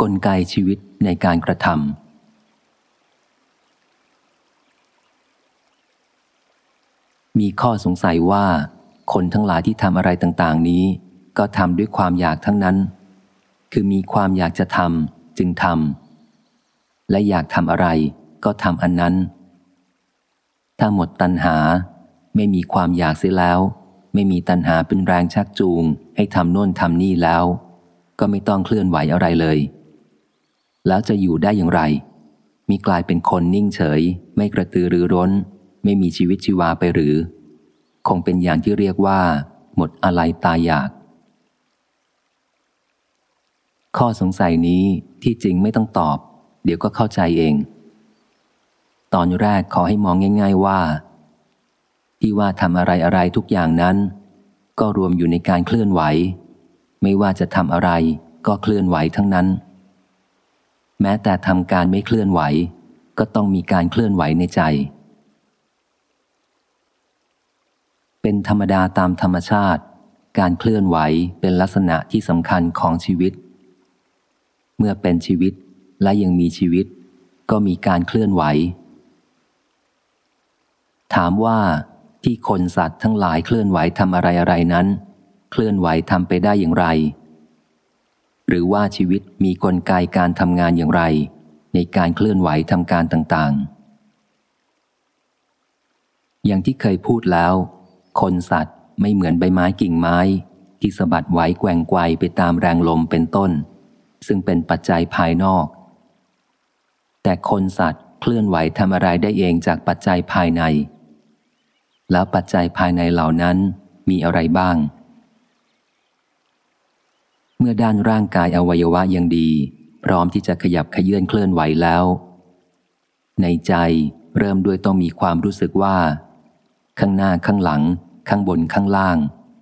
กลไกชีวิตในการกระทำมีข้อสงสัยว่า คนทั้งหลายที่ทำอะไรต่าง ๆ นี้ ก็ทำด้วยความอยากทั้งนั้น คือมีความอยากจะทำจึงทำและอยากทำอะไรก็ทำอันนั้น ถ้าหมดตัณหาไม่มีความอยากเสียแล้ว ไม่มีตัณหาเป็นแรงชักจูง ให้ทำโน่นทำนี่แล้ว ก็ไม่ต้องเคลื่อนไหวอะไรเลย แล้วจะอยู่ได้อย่างไร มีกลายเป็นคนนิ่งเฉย ไม่กระตือรือร้น ไม่มีชีวิตชีวาไปหรือ คงเป็นอย่างที่เรียกว่า หมดอะไรตายอยาก ข้อสงสัยนี้ที่จริงไม่ต้องตอบ เดี๋ยวก็เข้าใจเอง ตอนแรกขอให้มองง่าย ๆว่า ที่ว่าทำอะไรอะไรทุกอย่างนั้น ก็รวมอยู่ในการเคลื่อนไหว ไม่ว่าจะทำอะไรก็เคลื่อนไหวทั้งนั้น แม้แต่ทำการไม่เคลื่อนไหว ก็ต้องมีการเคลื่อนไหวในใจ เป็นธรรมดาตามธรรมชาติ การเคลื่อนไหวเป็นลักษณะที่สำคัญของชีวิต เมื่อเป็นชีวิตและยังมีชีวิต ก็มีการเคลื่อนไหว ถามว่าที่คนสัตว์ทั้งหลายเคลื่อนไหวทำอะไรอะไรนั้น เคลื่อนไหวทำไปได้อย่างไร หรือว่าชีวิตมีกลไกการทำงานอย่างไร ในการเคลื่อนไหวทำการต่างๆ อย่างที่เคยพูดแล้ว คนสัตว์ไม่เหมือนใบไม้กิ่งไม้ ที่สะบัดไหวแกว่งไกวไปตามแรงลมเป็นต้น ซึ่งเป็นปัจจัยภายนอก แต่คนสัตว์เคลื่อนไหวทำอะไรได้เองจากปัจจัยภายใน แล้วปัจจัยภายในเหล่านั้นมีอะไรบ้าง เมื่อด้านร่างกายอวัยวะยังดี พร้อมที่จะขยับขยื่นเคลื่อนไหวแล้ว ในใจเริ่มด้วยต้องมีความรู้สึกว่า ข้างหน้าข้างหลัง ข้างบนข้างล่าง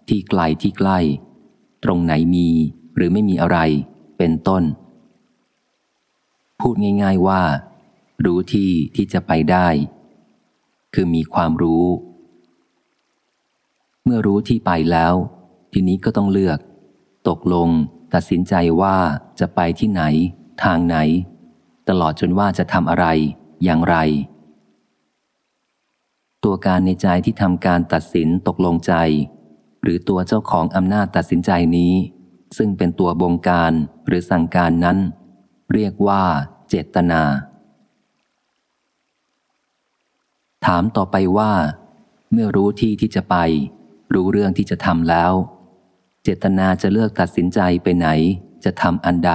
ที่ไกลที่ใกล้ ตรงไหนมีหรือไม่มีอะไร เป็นต้น พูดง่าย ๆว่า รู้ที่ที่จะไปได้ คือมีความรู้ เมื่อรู้ที่ไปแล้ว ทีนี้ก็ต้องเลือก ตกลง ตัดสินใจว่าจะไปที่ไหน ทางไหน ตลอดจนว่าจะทำอะไร อย่างไร ตัวการในใจที่ทำการตัดสินตกลงใจ หรือตัวเจ้าของอำนาจตัดสินใจนี้ ซึ่งเป็นตัวบงการหรือสั่งการนั้น เรียกว่า เจตนา ถามต่อไปว่า เมื่อรู้ที่ที่จะไป รู้เรื่องที่จะทำแล้ว เจตนาจะเลือกตัดสินใจไปไหน จะทำอันใด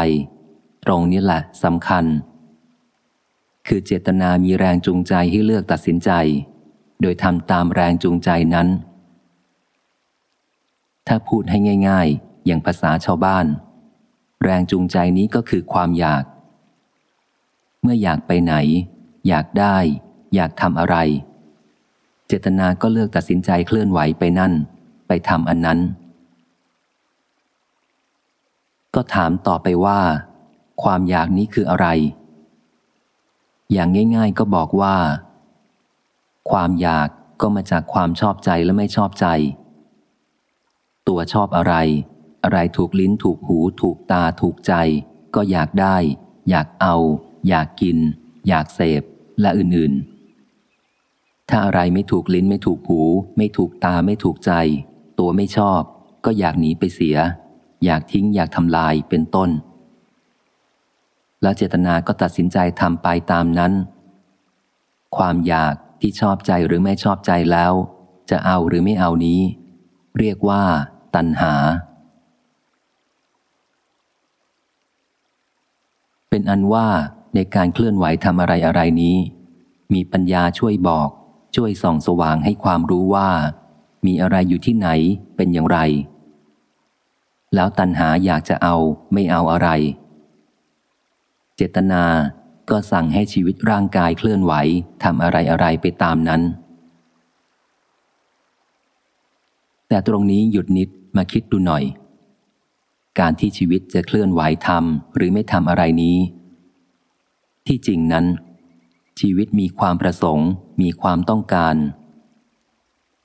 ตรงนี้แหละสำคัญ คือเจตนามีแรงจูงใจให้เลือกตัดสินใจ โดยทำตามแรงจูงใจนั้น ถ้าพูดให้ง่าย ๆ อย่างภาษาชาวบ้าน แรงจูงใจนี้ก็คือความอยาก เมื่ออยากไปไหน อยากได้ อยากทำอะไร เจตนาก็เลือกตัดสินใจเคลื่อนไหวไปนั่น ไปทำอันนั้น ก็ถามต่อไปว่า ความอยากนี้คืออะไร อย่างง่าย ๆ ก็บอกว่า ความอยากก็มาจากความชอบใจและไม่ชอบใจ ตัวชอบอะไร อะไรถูกลิ้นถูกหูถูกตาถูกใจ ก็อยากได้ อยากเอา อยากกิน อยากเสพและอื่นๆ ถ้าอะไรไม่ถูกลิ้นไม่ถูกหู ไม่ถูกตาไม่ถูกใจ ตัวไม่ชอบ ก็อยากหนีไปเสีย อยากทิ้งอยากทำลายเป็นต้น แล้วเจตนาก็ตัดสินใจทำไปตามนั้น ความอยากที่ชอบใจหรือไม่ชอบใจแล้ว จะเอาหรือไม่เอานี้ เรียกว่า ตัณหา เป็นอันว่าในการเคลื่อนไหวทำอะไรอะไรนี้ มีปัญญาช่วยบอก ช่วยส่องสว่างให้ความรู้ว่า มีอะไรอยู่ที่ไหนเป็นอย่างไร แล้วตัณหาอยากจะเอาไม่เอาอะไร เจตนาก็สั่งให้ชีวิตร่างกายเคลื่อนไหวทำอะไรอะไรไปตามนั้น แต่ตรงนี้หยุดนิดมาคิดดูหน่อย การที่ชีวิตจะเคลื่อนไหวทำหรือไม่ทำอะไรนี้ ที่จริงนั้น ชีวิตมีความประสงค์ มีความต้องการ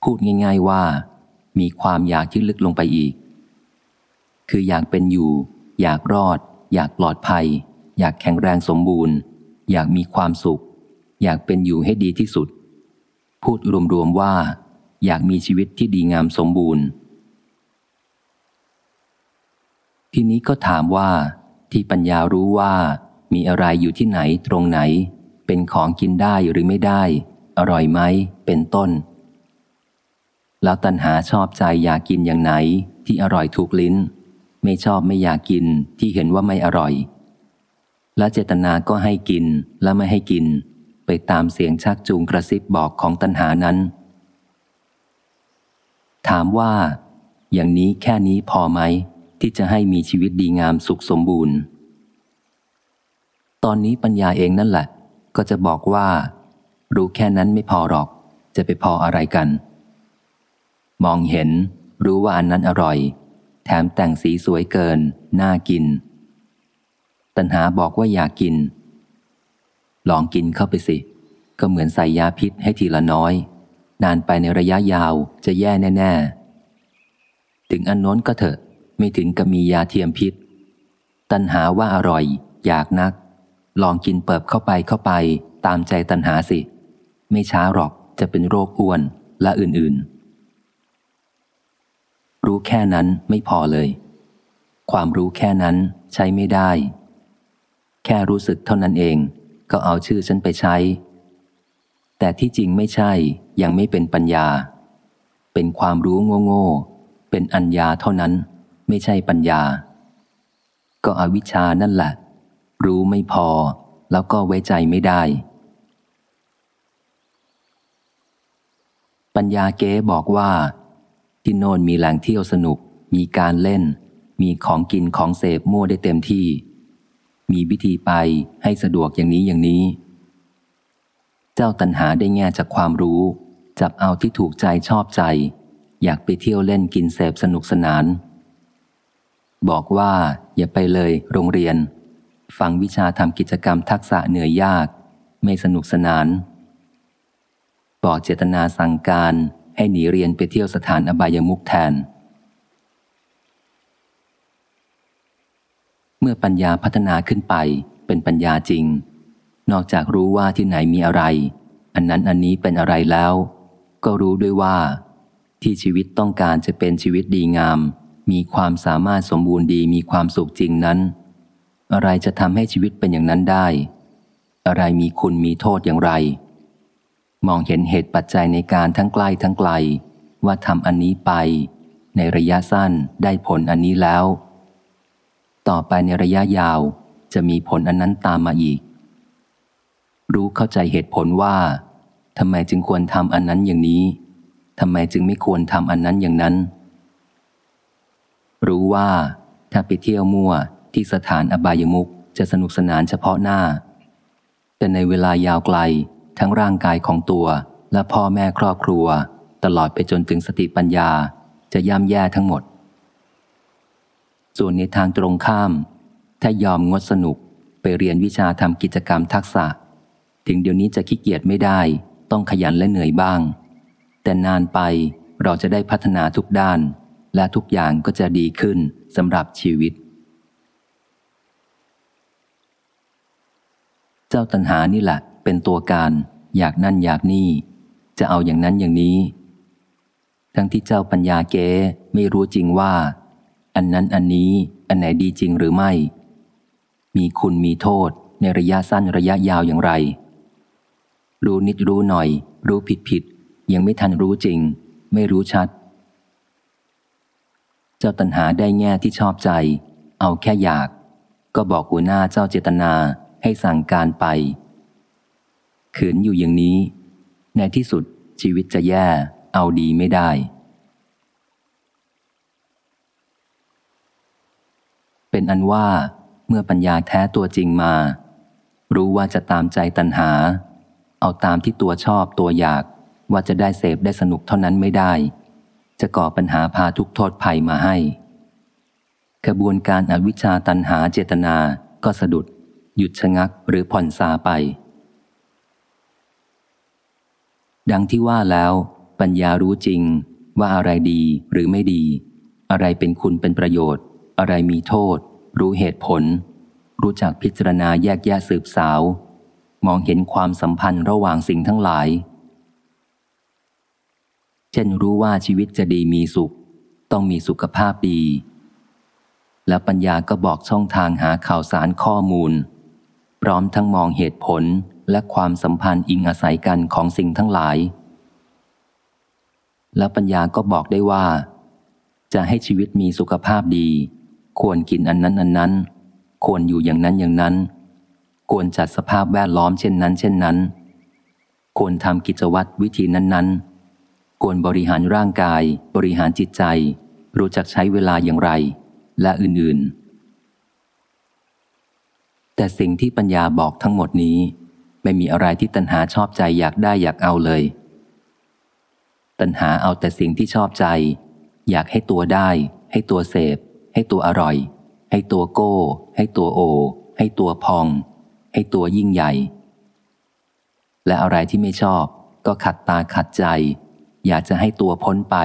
พูดง่าย ๆว่า มีความอยากที่ลึกลงไปอีก คืออยากเป็นอยู่ อยากรอด อยากปลอดภัย อยากแข็งแรงสมบูรณ์ อยากมีความสุข อยากเป็นอยู่ให้ดีที่สุด พูดรวมๆว่า อยากมีชีวิตที่ดีงามสมบูรณ์ ทีนี้ก็ถามว่าที่ปัญญารู้ว่ามีอะไรอยู่ที่ไหนตรงไหน เป็นของกินได้หรือไม่ได้ อร่อยไหมเป็นต้น แล้วตัณหาชอบใจอยากกินอย่างไหนที่อร่อยถูกลิ้น ไม่ชอบไม่อยากกินที่เห็นว่าไม่อร่อย และเจตนาก็ให้กินและไม่ให้กิน ไปตามเสียงชักจูงกระซิบบอกของตัณหานั้น ถามว่า อย่างนี้แค่นี้พอไหม ที่จะให้มีชีวิตดีงามสุขสมบูรณ์ ตอนนี้ปัญญาเองนั่นแหละ ก็จะบอกว่า รู้แค่นั้นไม่พอหรอก จะไปพออะไรกัน มองเห็นรู้ว่าอันนั้นอร่อย แถมแต่งสีสวยเกิน น่ากิน ตัณหาบอกว่าอยากกิน ลองกินเข้าไปสิ ก็เหมือนใส่ยาพิษให้ทีละน้อย นานไปในระยะยาวจะแย่แน่ ๆ ถึงอันน้นก็เถอะ ไม่ถึงกับมียาเทียมพิษ ตัณหาว่าอร่อย อยากนัก ลองกินเปิบเข้าไปเข้าไป ตามใจตัณหาสิ ไม่ช้าหรอกจะเป็นโรคอ้วนและอื่นๆ รู้แค่นั้นไม่พอเลย ความรู้แค่นั้นใช้ไม่ได้ แค่รู้สึกเท่านั้นเอง ก็เอาชื่อฉันไปใช้ แต่ที่จริงไม่ใช่ยังไม่เป็นปัญญา เป็นความรู้โง่ๆเป็นอัญญาเท่านั้น ไม่ใช่ปัญญา ก็อวิชชานั่นแหละ รู้ไม่พอ แล้วก็ไว้ใจไม่ได้ ปัญญาเก๋บอกว่า ที่โน่นมีแหล่งเที่ยวสนุก มีการเล่น มีของกินของเสพมั่วได้เต็มที่ มีวิธีไปให้สะดวกอย่างนี้อย่างนี้ เจ้าตัณหาได้แง่จากความรู้ จับเอาที่ถูกใจชอบใจ อยากไปเที่ยวเล่นกินเสพสนุกสนาน บอกว่า อย่าไปเลยโรงเรียน ฟังวิชาทำกิจกรรมทักษะเหนื่อยยาก ไม่สนุกสนานบอกเจตนาสั่งการ ให้หนีเรียนไปเที่ยวสถานอบายมุกแทน เมื่อปัญญาพัฒนาขึ้นไปเป็นปัญญาจริง นอกจากรู้ว่าที่ไหนมีอะไร อันนั้นอันนี้เป็นอะไรแล้ว ก็รู้ด้วยว่า ที่ชีวิตต้องการจะเป็นชีวิตดีงาม มีความสามารถสมบูรณ์ดีมีความสุขจริงนั้น อะไรจะทำให้ชีวิตเป็นอย่างนั้นได้ อะไรมีคุณมีโทษอย่างไร มองเห็นเหตุปัจจัยในการทั้งใกล้ทั้งไกล ว่าทำอันนี้ไป ในระยะสั้นได้ผลอันนี้แล้ว ต่อไปในระยะยาวจะมีผลอันนั้นตามมาอีก รู้เข้าใจเหตุผลว่าทำไมจึงควรทำอันนั้นอย่างนี้ทำไมจึงไม่ควรทำอันนั้นอย่างนั้น รู้ว่าถ้าไปเที่ยวมั่วที่สถานอบายมุกจะสนุกสนานเฉพาะหน้า แต่ในเวลายาวไกล ทั้งร่างกายของตัว และพ่อแม่ครอบครัว ตลอดไปจนถึงสติปัญญาจะย่ำแย่ทั้งหมด ส่วนในทางตรงข้าม ถ้ายอมงดสนุกไปเรียนวิชาทำกิจกรรมทักษะ ถึงเดี๋ยวนี้จะขี้เกียจไม่ได้ ต้องขยันและเหนื่อยบ้าง แต่นานไปเราจะได้พัฒนาทุกด้าน และทุกอย่างก็จะดีขึ้นสำหรับชีวิต เจ้าตัณหานี่แหละ เป็นตัวการ อยากนั่นอยากนี่ จะเอาอย่างนั้นอย่างนี้ ทั้งที่เจ้าปัญญาเก๋ไม่รู้จริงว่า อันนั้นอันนี้อันไหนดีจริงหรือไม่ มีคุณมีโทษในระยะสั้นระยะยาวอย่างไร รู้นิดรู้หน่อย รู้ผิดผิด ยังไม่ทันรู้จริง ไม่รู้ชัด เจ้าตัณหาได้แง่ที่ชอบใจ เอาแค่อยาก ก็บอกหัวหน้าเจ้าเจตนาให้สั่งการไป ขืนอยู่อย่างนี้ ในที่สุดชีวิตจะแย่เอาดีไม่ได้ เป็นอันว่าเมื่อปัญญาแท้ตัวจริงมา รู้ว่าจะตามใจตัณหา เอาตามที่ตัวชอบตัวอยากว่าจะได้เสพได้สนุกเท่านั้นไม่ได้ จะก่อปัญหาพาทุกโทษภัยมาให้กระบวนการอวิชชาตันหาเจตนาก็สะดุด หยุดชะงักหรือผ่อนซาไป ดังที่ว่าแล้ว ปัญญารู้จริง ว่าอะไรดีหรือไม่ดี อะไรเป็นคุณเป็นประโยชน์ อะไรมีโทษ รู้เหตุผล รู้จักพิจารณาแยกแยะสืบสาว มองเห็นความสัมพันธ์ระหว่างสิ่งทั้งหลาย เช่นรู้ว่าชีวิตจะดีมีสุข ต้องมีสุขภาพดี และปัญญาก็บอกช่องทางหาข่าวสารข้อมูล พร้อมทั้งมองเหตุผล และความสัมพันธ์อิงอาศัยกันของสิ่งทั้งหลาย และปัญญาก็บอกได้ว่า จะให้ชีวิตมีสุขภาพดี ควรกินอันนั้นอันนั้น ควรอยู่อย่างนั้นอย่างนั้น ควรจัดสภาพแวดล้อมเช่นนั้น เช่นนั้น ควรทำกิจวัตรวิธีนั้นๆ ควรบริหารร่างกาย บริหารจิตใจ รู้จักใช้เวลาอย่างไร และอื่นๆแต่สิ่งที่ปัญญาบอกทั้งหมดนี้ ไม่มีอะไรที่ตัณหาชอบใจอยากได้อยากเอาเลย ตัณหาเอาแต่สิ่งที่ชอบใจ อยากให้ตัวได้ ให้ตัวเสพ ให้ตัวอร่อย ให้ตัวโก้ ให้ตัวโอ ให้ตัวพอง ให้ตัวยิ่งใหญ่ และอะไรที่ไม่ชอบ ก็ขัดตาขัดใจ อยากจะให้ตัวพ้นไป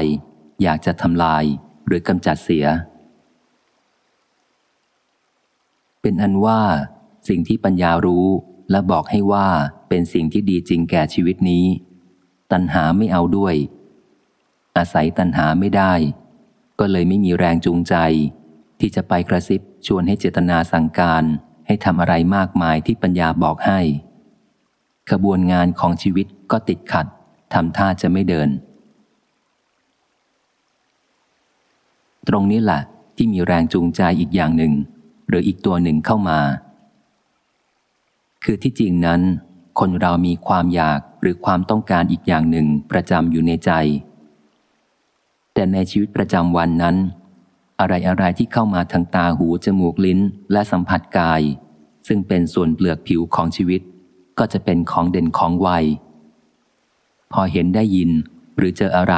อยากจะทำลายหรือกำจัดเสีย เป็นอันว่าสิ่งที่ปัญญารู้ และบอกให้ว่าเป็นสิ่งที่ดีจริงแก่ชีวิตนี้ ตัณหาไม่เอาด้วย อาศัยตัณหาไม่ได้ ก็เลยไม่มีแรงจูงใจ ที่จะไปกระซิบชวนให้เจตนาสั่งการ ให้ทำอะไรมากมายที่ปัญญาบอกให้ขบวนงานของชีวิตก็ติดขัดทำท่าจะไม่เดิน ตรงนี้แหละที่มีแรงจูงใจอีกอย่างหนึ่ง หรืออีกตัวหนึ่งเข้ามา คือที่จริงนั้น คนเรามีความอยากหรือความต้องการอีกอย่างหนึ่งประจำอยู่ในใจ แต่ในชีวิตประจำวันนั้น อะไรอะไรที่เข้ามาทางตาหูจมูกลิ้นและสัมผัสกาย ซึ่งเป็นส่วนเปลือกผิวของชีวิต ก็จะเป็นของเด่นของวัย พอเห็นได้ยินหรือเจออะไร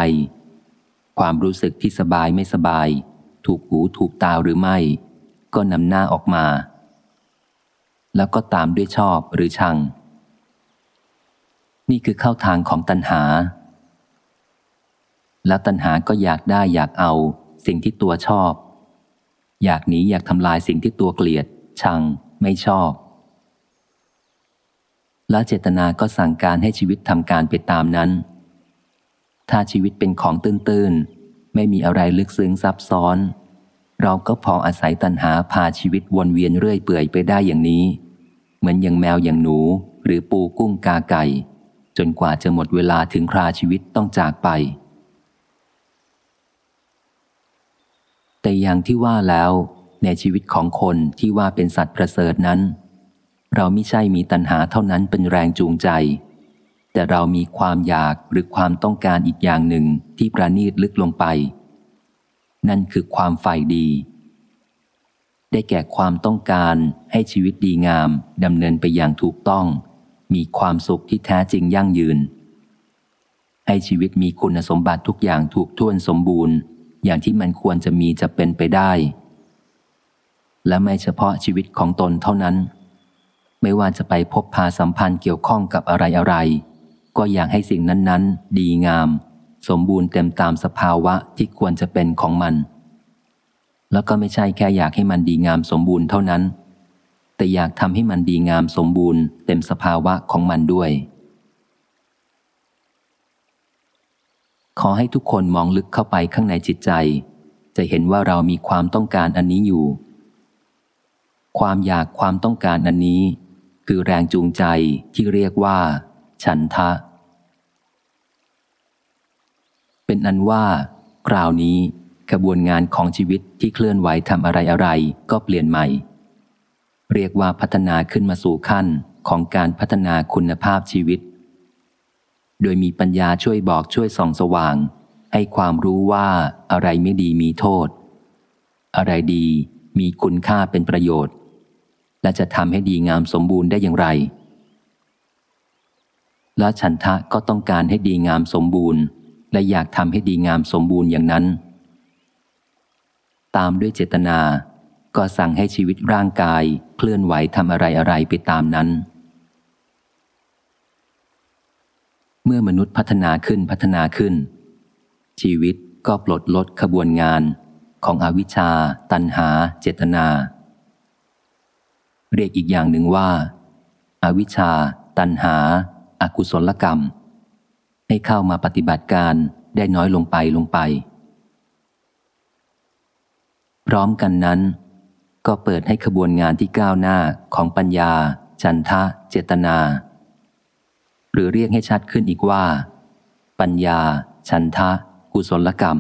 ความรู้สึกที่สบายไม่สบาย ถูกหูถูกตาหรือไม่ ก็นำหน้าออกมา แล้วก็ตามด้วยชอบหรือชัง นี่คือเข้าทางของตัณหา แล้วตัณหาก็อยากได้อยากเอา สิ่งที่ตัวชอบ อยากหนีอยากทำลายสิ่งที่ตัวเกลียด ชัง ไม่ชอบ แล้วเจตนาก็สั่งการให้ชีวิตทำการไปตามนั้น ถ้าชีวิตเป็นของตื้นๆ ไม่มีอะไรลึกซึ้งซับซ้อนเราก็พออาศัยตัณหาพาชีวิตวนเวียนเรื่อยเปื่อยไปได้อย่างนี้ เหมือนอย่างแมวอย่างหนู หรือปูกุ้งกาไก่ จนกว่าจะหมดเวลาถึงคราชีวิตต้องจากไป แต่อย่างที่ว่าแล้ว ในชีวิตของคนที่ว่าเป็นสัตว์ประเสริฐนั้น เราไม่ใช่มีตัณหาเท่านั้นเป็นแรงจูงใจ แต่เรามีความอยากหรือความต้องการอีกอย่างหนึ่งที่ประณีตลึกลงไป นั่นคือความฝ่ายดี ได้แก่ความต้องการให้ชีวิตดีงามดำเนินไปอย่างถูกต้อง มีความสุขที่แท้จริงยั่งยืน ให้ชีวิตมีคุณสมบัติทุกอย่างถูกท่วนสมบูรณ์ อย่างที่มันควรจะมีจะเป็นไปได้ และไม่เฉพาะชีวิตของตนเท่านั้น ไม่ว่าจะไปพบพาสัมพันธ์เกี่ยวข้องกับอะไรอะไรก็อยากให้สิ่งนั้น ๆ ดีงาม สมบูรณ์เต็มตามสภาวะที่ควรจะเป็นของมัน แล้วก็ไม่ใช่แค่อยากให้มันดีงามสมบูรณ์เท่านั้น แต่อยากทำให้มันดีงามสมบูรณ์ เต็มสภาวะของมันด้วย ขอให้ทุกคนมองลึกเข้าไปข้างในจิตใจ จะเห็นว่าเรามีความต้องการอันนี้อยู่ ความอยากความต้องการอันนี้ คือแรงจูงใจที่เรียกว่า ฉันทะ เป็นอันว่าคราวนี้ กระบวนงานของชีวิตที่เคลื่อนไหวทำอะไรอะไรก็เปลี่ยนใหม่ เรียกว่าพัฒนาขึ้นมาสู่ขั้นของการพัฒนาคุณภาพชีวิต โดยมีปัญญาช่วยบอกช่วยส่องสว่าง ให้ความรู้ว่าอะไรไม่ดีมีโทษ อะไรดีมีคุณค่าเป็นประโยชน์ และจะทำให้ดีงามสมบูรณ์ได้อย่างไร และฉันทะก็ต้องการให้ดีงามสมบูรณ์ และอยากทำให้ดีงามสมบูรณ์อย่างนั้น ตามด้วยเจตนา ก็สั่งให้ชีวิตร่างกายเคลื่อนไหวทำอะไรอะไรไปตามนั้น เมื่อมนุษย์พัฒนาขึ้นพัฒนาขึ้น ชีวิตก็ปลดลดขบวนงานของอวิชชา ตันหา เจตนา เรียกอีกอย่างหนึ่งว่าอาวิชชา ตันหาอากุศลกรรม ให้เข้ามาปฏิบัติการได้น้อยลงไปลงไป พร้อมกันนั้น ก็เปิดให้ขบวนงานที่ก้าวหน้าของปัญญา จันทะ เจตนา หรือเรียกให้ชัดขึ้นอีกว่า ปัญญา ชันทะ กุศลกรรม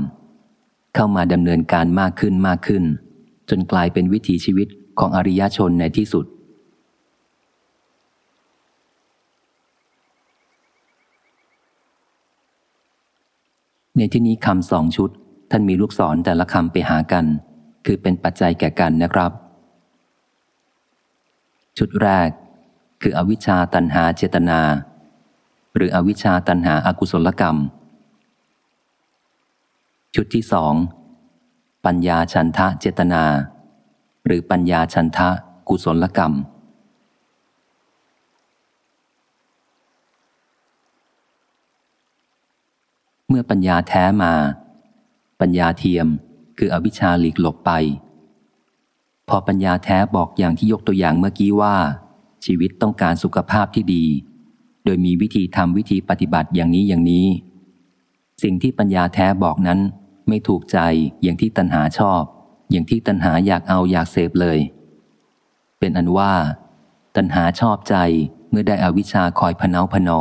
เข้ามาดำเนินการมากขึ้นมากขึ้น จนกลายเป็นวิถีชีวิตของอริยชนในที่สุดในที่นี้คำสองชุด ท่านมีลูกศรแต่ละคำไปหากัน คือเป็นปัจจัยแก่กันนะครับ ชุดแรก คืออวิชชาตันหาเจตนา หรืออวิชชาตันหาอากุศลกรรม ชุดที่สองปัญญาชันทะเจตนา หรือปัญญาชันทะกุศลกรรม เมื่อปัญญาแท้มา ปัญญาเทียม คืออวิชชาหลีกหลบไป พอปัญญาแท้บอกอย่างที่ยกตัวอย่างเมื่อกี้ว่า ชีวิตต้องการสุขภาพที่ดี โดยมีวิธีทำวิธีปฏิบัติอย่างนี้อย่างนี้ สิ่งที่ปัญญาแท้บอกนั้น ไม่ถูกใจอย่างที่ตัณหาชอบ อย่างที่ตัณหาอยากเอาอยากเสพเลย เป็นอันว่า ตัณหาชอบใจเมื่อได้อวิชชาคอยพเนาพนอ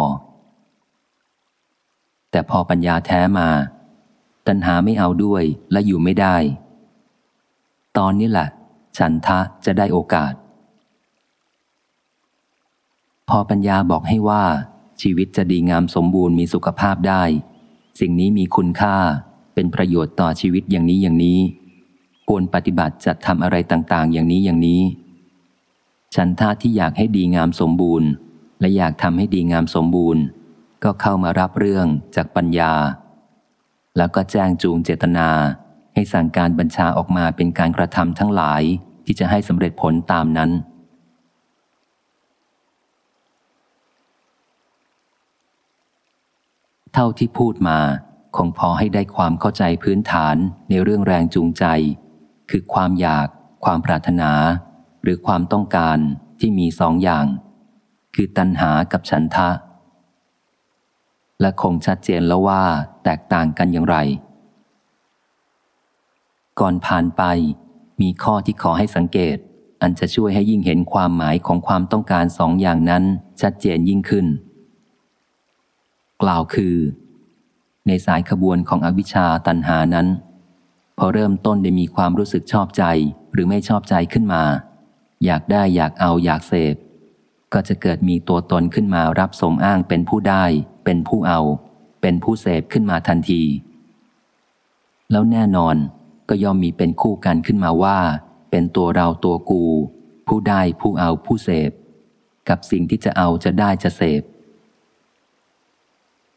แต่พอปัญญาแท้มา ตัณหาไม่เอาด้วยและอยู่ไม่ได้ ตอนนี้แหละฉันทะจะได้โอกาส พอปัญญาบอกให้ว่า ชีวิตจะดีงามสมบูรณ์มีสุขภาพได้ สิ่งนี้มีคุณค่าเป็นประโยชน์ต่อชีวิตอย่างนี้อย่างนี้ ควรปฏิบัติจัดทำอะไรต่างๆ อย่างนี้อย่างนี้ ฉันท่าที่อยากให้ดีงามสมบูรณ์ และอยากทำให้ดีงามสมบูรณ์ ก็เข้ามารับเรื่องจากปัญญา แล้วก็แจ้งจูงเจตนา ให้สั่งการบัญชาออกมาเป็นการกระทำทั้งหลายที่จะให้สำเร็จผลตามนั้น เท่าที่พูดมา คงพอให้ได้ความเข้าใจพื้นฐานในเรื่องแรงจูงใจ คือความอยาก ความปรารถนา หรือความต้องการที่มีสองอย่าง คือตัณหากับฉันทะ และคงชัดเจนแล้วว่าแตกต่างกันอย่างไร ก่อนผ่านไป มีข้อที่ขอให้สังเกต อันจะช่วยให้ยิ่งเห็นความหมายของความต้องการสองอย่างนั้นชัดเจนยิ่งขึ้น กล่าวคือ ในสายขบวนของอวิชชาตันหานั้น พอเริ่มต้นได้มีความรู้สึกชอบใจหรือไม่ชอบใจขึ้นมา อยากได้อยากเอาอยากเสพก็จะเกิดมีตัวตนขึ้นมารับสมอ้างเป็นผู้ได้ เป็นผู้เอา เป็นผู้เสพขึ้นมาทันที แล้วแน่นอนก็ย่อมมีเป็นคู่กันขึ้นมาว่า เป็นตัวเราตัวกู ผู้ได้ผู้เอาผู้เสพ กับสิ่งที่จะเอาจะได้จะเสพ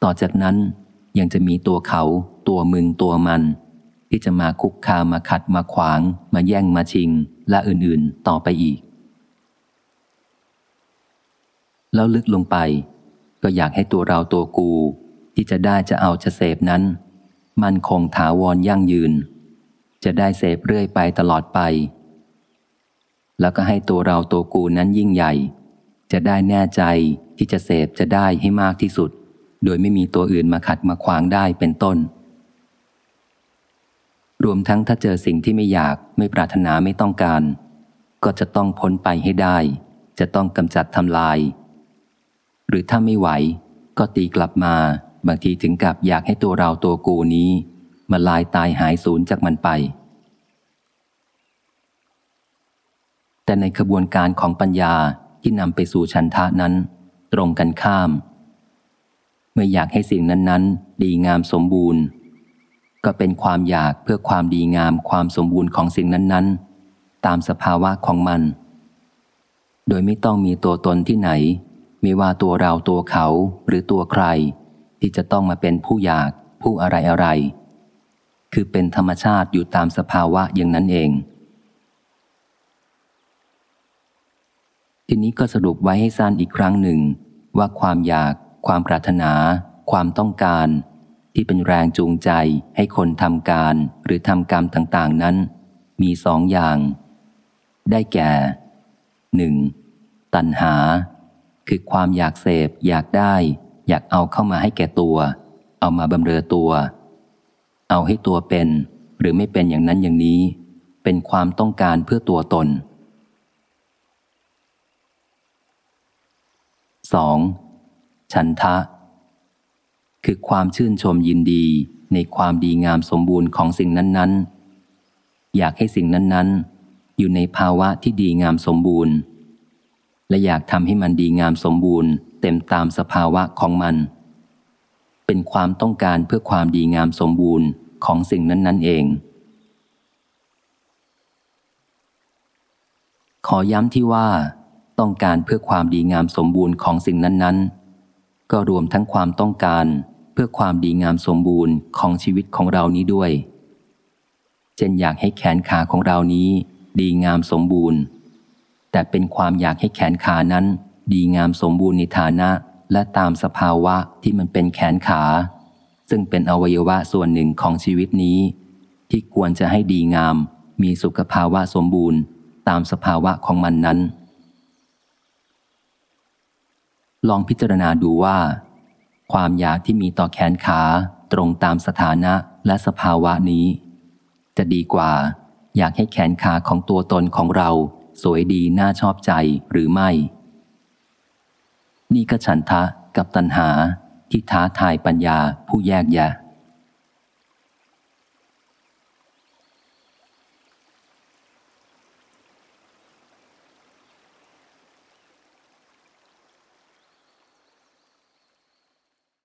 ต่อจากนั้นยังจะมีตัวเขา ตัวมึงตัวมัน ที่จะมาคุกคามมาขัดมาขวาง มาแย่งมาชิง และอื่นๆต่อไปอีก แล้วลึกลงไป ก็อยากให้ตัวเราตัวกู ที่จะได้จะเอาจะเสพนั้น มันคงถาวรยั่งยืน จะได้เสพเรื่อยไปตลอดไป แล้วก็ให้ตัวเราตัวกูนั้นยิ่งใหญ่ จะได้แน่ใจที่จะเสพจะได้ให้มากที่สุด โดยไม่มีตัวอื่นมาขัดมาขวางได้เป็นต้น รวมทั้งถ้าเจอสิ่งที่ไม่อยากไม่ปรารถนาไม่ต้องการ ก็จะต้องพ้นไปให้ได้ จะต้องกำจัดทำลาย หรือถ้าไม่ไหว ก็ตีกลับมา บางทีถึงกับอยากให้ตัวเราตัวกูนี้ มาลายตายหายสูญจากมันไป แต่ในขบวนการของปัญญาที่นำไปสู่ชันทะนั้น ตรงกันข้าม เมื่ออยากให้สิ่งนั้น ๆ ดีงามสมบูรณ์ ก็เป็นความอยากเพื่อความดีงามความสมบูรณ์ของสิ่งนั้น ๆ ตามสภาวะของมัน โดยไม่ต้องมีตัวตนที่ไหน ไม่ว่าตัวเราตัวเขาหรือตัวใคร ที่จะต้องมาเป็นผู้อยากผู้อะไรอะไร คือเป็นธรรมชาติอยู่ตามสภาวะอย่างนั้นเอง ทีนี้ก็สรุปไว้ให้สั้นอีกครั้งหนึ่ง ว่าความอยาก ความปรารถนา ความต้องการ ที่เป็นแรงจูงใจให้คนทำการหรือทำกรรมต่าง ๆ นั้น มีสองอย่าง ได้แก่หนึ่งตัณหา คือความอยากเสพ อยากได้ อยากเอาเข้ามาให้แก่ตัว เอามาบำเรอตัว เอาให้ตัวเป็น หรือไม่เป็นอย่างนั้นอย่างนี้ เป็นความต้องการเพื่อตัวตน 2. ฉันทะ คือความชื่นชมยินดีในความดีงามสมบูรณ์ของสิ่งนั้น ๆ อยากให้สิ่งนั้น ๆ อยู่ในภาวะที่ดีงามสมบูรณ์ และอยากทำให้มันดีงามสมบูรณ์ เต็มตามสภาวะของมัน เป็นความต้องการเพื่อความดีงามสมบูรณ์ของสิ่งนั้น ๆ เอง ขอย้ำที่ว่า ต้องการเพื่อความดีงามสมบูรณ์ของสิ่งนั้นๆ ก็รวมทั้งความต้องการเพื่อความดีงามสมบูรณ์ของชีวิตของเรานี้ด้วย เช่นอยากให้แขนขาของเรานี้ดีงามสมบูรณ์ แต่เป็นความอยากให้แขนขานั้น ดีงามสมบูรณ์ในฐานะ และตามสภาวะที่มันเป็นแขนขา ซึ่งเป็นอวัยวะส่วนหนึ่งของชีวิตนี้ ที่ควรจะให้ดีงาม มีสุขภาวะสมบูรณ์ ตามสภาวะของมันนั้น ลองพิจารณาดูว่า ความอยากที่มีต่อแขนขาตรงตามสถานะและสภาวะนี้ จะดีกว่าอยากให้แขนขาของตัวตนของเรา สวยดีน่าชอบใจหรือไม่ นี่ก็ฉันทะกับตัณหาที่ท้าทายปัญญาผู้แยกแยะ